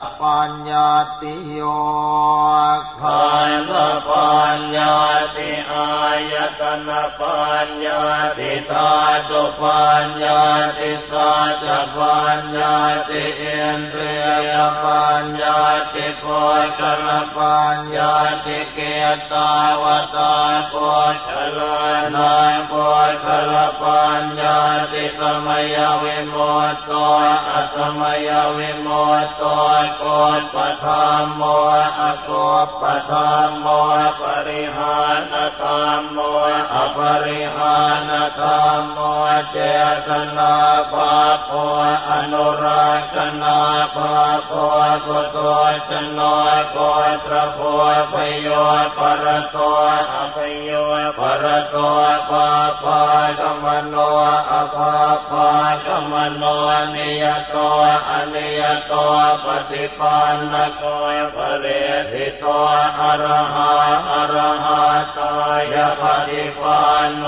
ปัญญาติโยขันธปัญญาติอายตนะปัญญาติธาตุปัญญาติสัจปัญญาติเอินเรียปัญญาติโพชรปัญญาติเกตาวตาโพชลนาโพชรปัญ มะยะวิมุตโต อะสะมะยะวิมุตโต กุปปะธัมโมอะกุปปะธัมโม ปะริหานะธัมโม อะปะริหานะธัมโมเจตะนาภัพโพ อะนุรักขะนาภัพโพ ปุถุชชะโน โคตระภู ภะยูปะระโต อะภะโยปรโตปาปากมโนอภา มโนอนิยโตอนิยโตปฏิปันนโกยปเรติโตอรหะอรหะตายปฏิปันโน